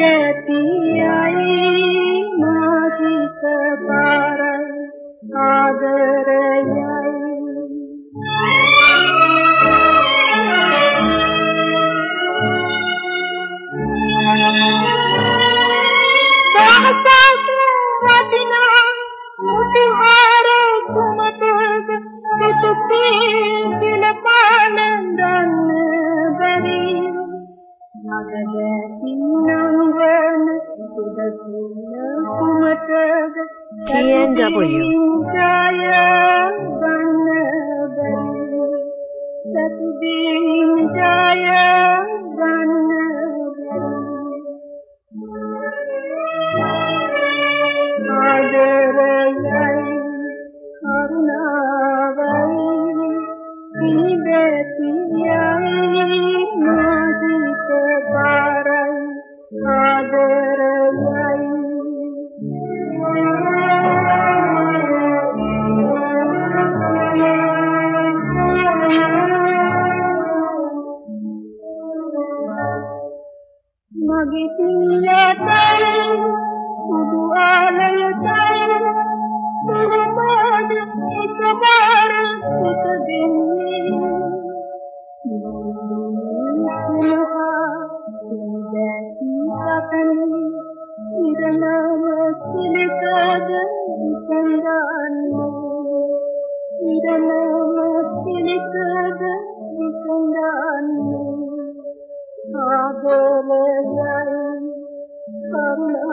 නැති අය මා සිත පාරයි. ආදර W. Thank you. الأمة